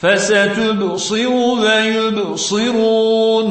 فستبصر ويبصرون